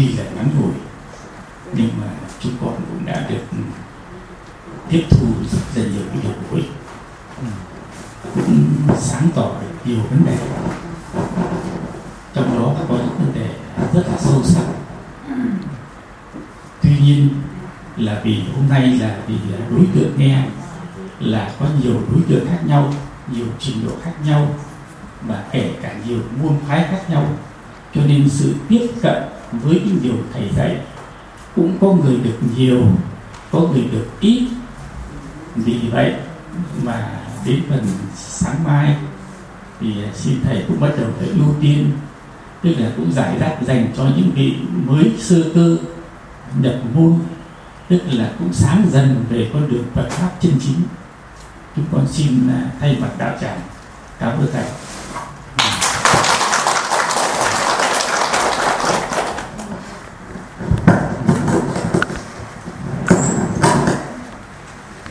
tuy là ngắn ngủi, nhưng mà chúng con cũng đã được ừ, tiếp thu rất là nhiều cái điều bổ ích, cũng sáng tỏ được nhiều vấn đề. Trong đó có những vấn đề rất là sâu sắc. Tuy nhiên là vì hôm nay là vì à, đối tượng nghe, là có nhiều đối tượng khác nhau, nhiều trình độ khác nhau, và kể cả nhiều môn phái khác nhau, cho nên sự tiếp cận với những điều thầy dạy. Cũng có người được nhiều, có người được ít. Vì vậy mà đến phần sáng mai thì à, xin thầy cũng bắt đầu phải ưu tiên. Tức là cũng giải đáp dành cho những vị mới sơ cơ nhập môn. Tức là cũng sáng dần về con đường Phật pháp chân chính. Chúng con xin à, thay mặt đạo tràng. Cảm ơn thầy.